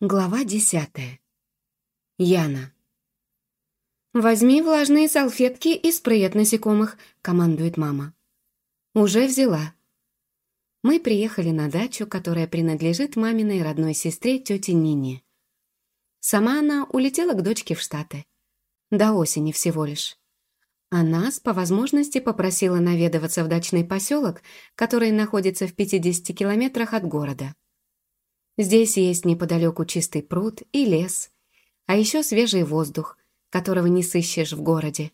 Глава десятая. Яна. «Возьми влажные салфетки и спрей от насекомых», — командует мама. «Уже взяла». Мы приехали на дачу, которая принадлежит маминой родной сестре тете Нине. Сама она улетела к дочке в Штаты. До осени всего лишь. А нас, по возможности, попросила наведываться в дачный поселок, который находится в 50 километрах от города. Здесь есть неподалеку чистый пруд и лес, а еще свежий воздух, которого не сыщешь в городе.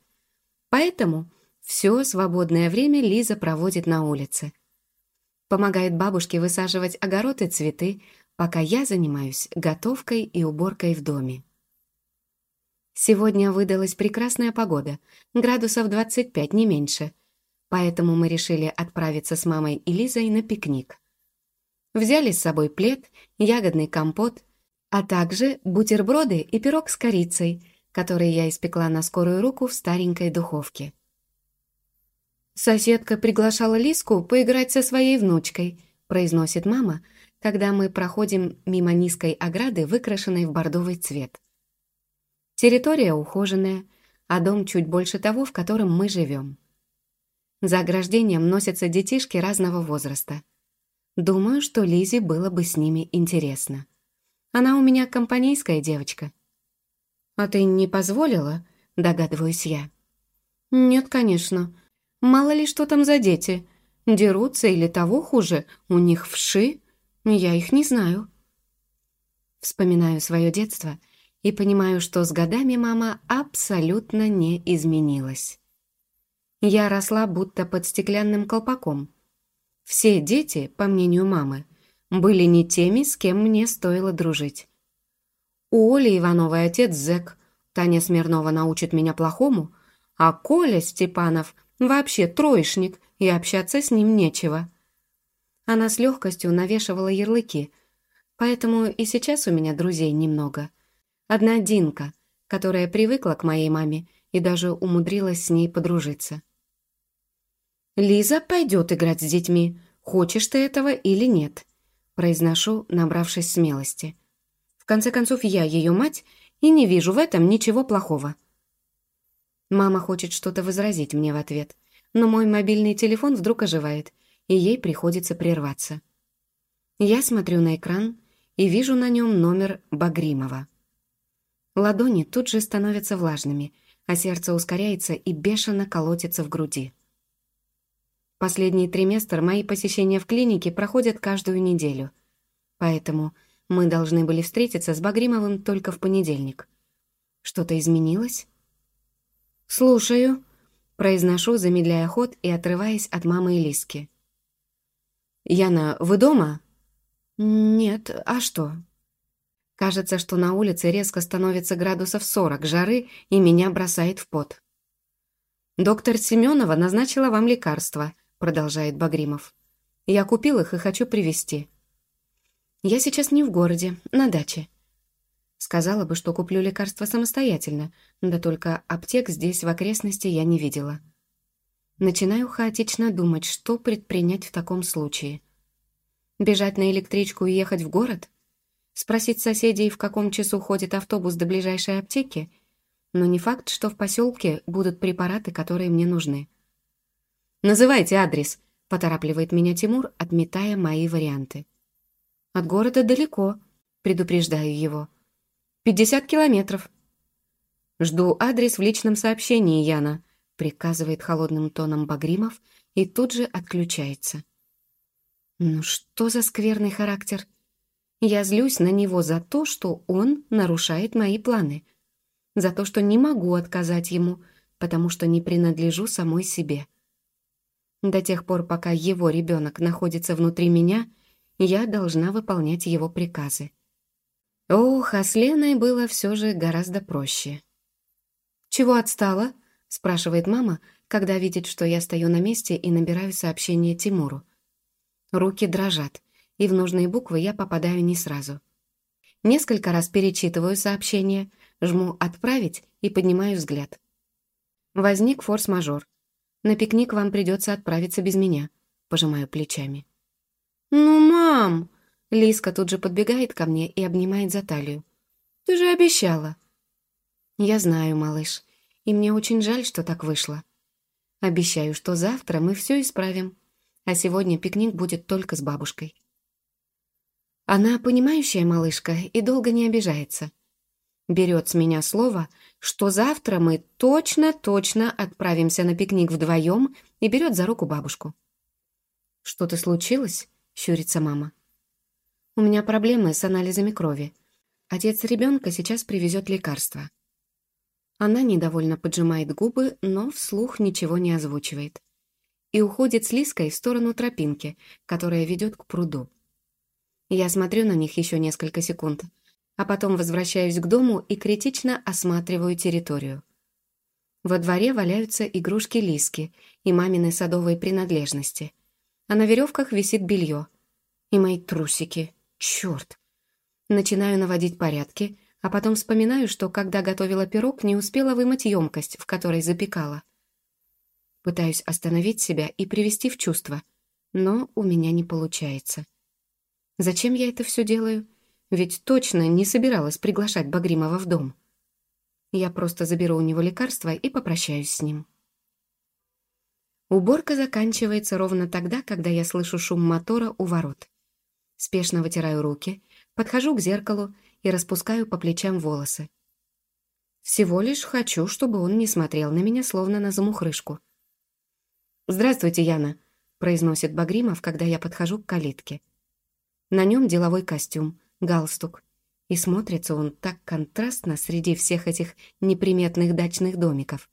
Поэтому все свободное время Лиза проводит на улице. Помогает бабушке высаживать огород и цветы, пока я занимаюсь готовкой и уборкой в доме. Сегодня выдалась прекрасная погода, градусов 25, не меньше, поэтому мы решили отправиться с мамой и Лизой на пикник. Взяли с собой плед, ягодный компот, а также бутерброды и пирог с корицей, который я испекла на скорую руку в старенькой духовке. «Соседка приглашала Лиску поиграть со своей внучкой», произносит мама, когда мы проходим мимо низкой ограды, выкрашенной в бордовый цвет. Территория ухоженная, а дом чуть больше того, в котором мы живем. За ограждением носятся детишки разного возраста – Думаю, что Лизе было бы с ними интересно. Она у меня компанейская девочка. А ты не позволила? Догадываюсь я. Нет, конечно. Мало ли что там за дети. Дерутся или того хуже, у них вши. Я их не знаю. Вспоминаю свое детство и понимаю, что с годами мама абсолютно не изменилась. Я росла будто под стеклянным колпаком. Все дети, по мнению мамы, были не теми, с кем мне стоило дружить. У Оли Ивановой отец зэк, Таня Смирнова научит меня плохому, а Коля Степанов вообще троечник, и общаться с ним нечего. Она с легкостью навешивала ярлыки, поэтому и сейчас у меня друзей немного. Одна Динка, которая привыкла к моей маме и даже умудрилась с ней подружиться. «Лиза пойдет играть с детьми, хочешь ты этого или нет», произношу, набравшись смелости. В конце концов, я ее мать и не вижу в этом ничего плохого. Мама хочет что-то возразить мне в ответ, но мой мобильный телефон вдруг оживает, и ей приходится прерваться. Я смотрю на экран и вижу на нем номер Багримова. Ладони тут же становятся влажными, а сердце ускоряется и бешено колотится в груди. Последний триместр мои посещения в клинике проходят каждую неделю. Поэтому мы должны были встретиться с Багримовым только в понедельник. Что-то изменилось? «Слушаю», — произношу, замедляя ход и отрываясь от мамы и Лиски. «Яна, вы дома?» «Нет, а что?» Кажется, что на улице резко становится градусов 40 жары, и меня бросает в пот. «Доктор Семенова назначила вам лекарства», продолжает Багримов. «Я купил их и хочу привезти. Я сейчас не в городе, на даче. Сказала бы, что куплю лекарства самостоятельно, да только аптек здесь в окрестности я не видела. Начинаю хаотично думать, что предпринять в таком случае. Бежать на электричку и ехать в город? Спросить соседей, в каком часу ходит автобус до ближайшей аптеки? Но не факт, что в поселке будут препараты, которые мне нужны. «Называйте адрес», — поторапливает меня Тимур, отметая мои варианты. «От города далеко», — предупреждаю его. «Пятьдесят километров». «Жду адрес в личном сообщении, Яна», — приказывает холодным тоном Багримов и тут же отключается. «Ну что за скверный характер?» Я злюсь на него за то, что он нарушает мои планы. За то, что не могу отказать ему, потому что не принадлежу самой себе. До тех пор, пока его ребенок находится внутри меня, я должна выполнять его приказы. Ох, а с Леной было все же гораздо проще. «Чего отстала?» — спрашивает мама, когда видит, что я стою на месте и набираю сообщение Тимуру. Руки дрожат, и в нужные буквы я попадаю не сразу. Несколько раз перечитываю сообщение, жму «Отправить» и поднимаю взгляд. Возник форс-мажор. На пикник вам придется отправиться без меня», — пожимаю плечами. «Ну, мам!» Лиска тут же подбегает ко мне и обнимает за талию. «Ты же обещала!» «Я знаю, малыш, и мне очень жаль, что так вышло. Обещаю, что завтра мы все исправим, а сегодня пикник будет только с бабушкой». Она понимающая малышка и долго не обижается. Берет с меня слово, что завтра мы точно-точно отправимся на пикник вдвоем и берет за руку бабушку. «Что-то случилось?» — щурится мама. «У меня проблемы с анализами крови. Отец ребенка сейчас привезет лекарства». Она недовольно поджимает губы, но вслух ничего не озвучивает. И уходит с Лиской в сторону тропинки, которая ведет к пруду. Я смотрю на них еще несколько секунд, а потом возвращаюсь к дому и критично осматриваю территорию. Во дворе валяются игрушки Лиски и мамины садовые принадлежности, а на веревках висит белье. И мои трусики. Черт! Начинаю наводить порядки, а потом вспоминаю, что, когда готовила пирог, не успела вымыть емкость, в которой запекала. Пытаюсь остановить себя и привести в чувство, но у меня не получается. Зачем я это все делаю? Ведь точно не собиралась приглашать Багримова в дом. Я просто заберу у него лекарства и попрощаюсь с ним. Уборка заканчивается ровно тогда, когда я слышу шум мотора у ворот. Спешно вытираю руки, подхожу к зеркалу и распускаю по плечам волосы. Всего лишь хочу, чтобы он не смотрел на меня, словно на замухрышку. «Здравствуйте, Яна», — произносит Багримов, когда я подхожу к калитке. На нем деловой костюм, галстук. И смотрится он так контрастно среди всех этих неприметных дачных домиков,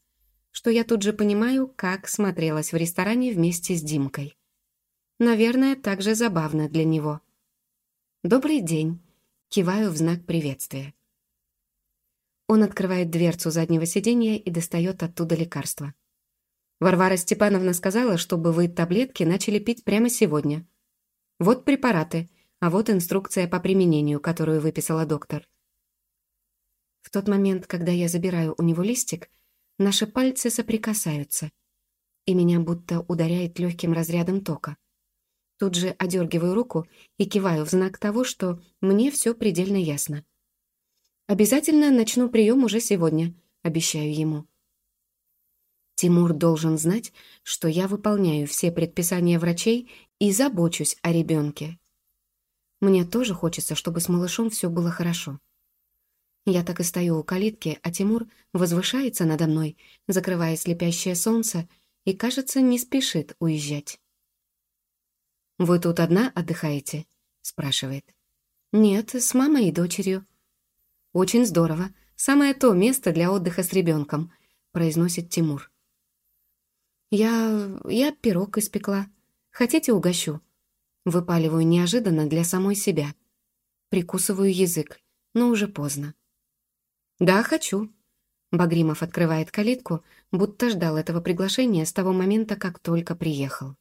что я тут же понимаю, как смотрелась в ресторане вместе с Димкой. Наверное, также забавно для него. «Добрый день», — киваю в знак приветствия. Он открывает дверцу заднего сиденья и достает оттуда лекарство. Варвара Степановна сказала, чтобы вы таблетки начали пить прямо сегодня. Вот препараты — а вот инструкция по применению, которую выписала доктор. В тот момент, когда я забираю у него листик, наши пальцы соприкасаются, и меня будто ударяет легким разрядом тока. Тут же одергиваю руку и киваю в знак того, что мне все предельно ясно. «Обязательно начну прием уже сегодня», — обещаю ему. Тимур должен знать, что я выполняю все предписания врачей и забочусь о ребенке. Мне тоже хочется, чтобы с малышом все было хорошо. Я так и стою у калитки, а Тимур возвышается надо мной, закрывая слепящее солнце, и, кажется, не спешит уезжать. «Вы тут одна отдыхаете?» — спрашивает. «Нет, с мамой и дочерью». «Очень здорово. Самое то место для отдыха с ребенком», — произносит Тимур. «Я... я пирог испекла. Хотите, угощу?» Выпаливаю неожиданно для самой себя. Прикусываю язык, но уже поздно. «Да, хочу». Багримов открывает калитку, будто ждал этого приглашения с того момента, как только приехал.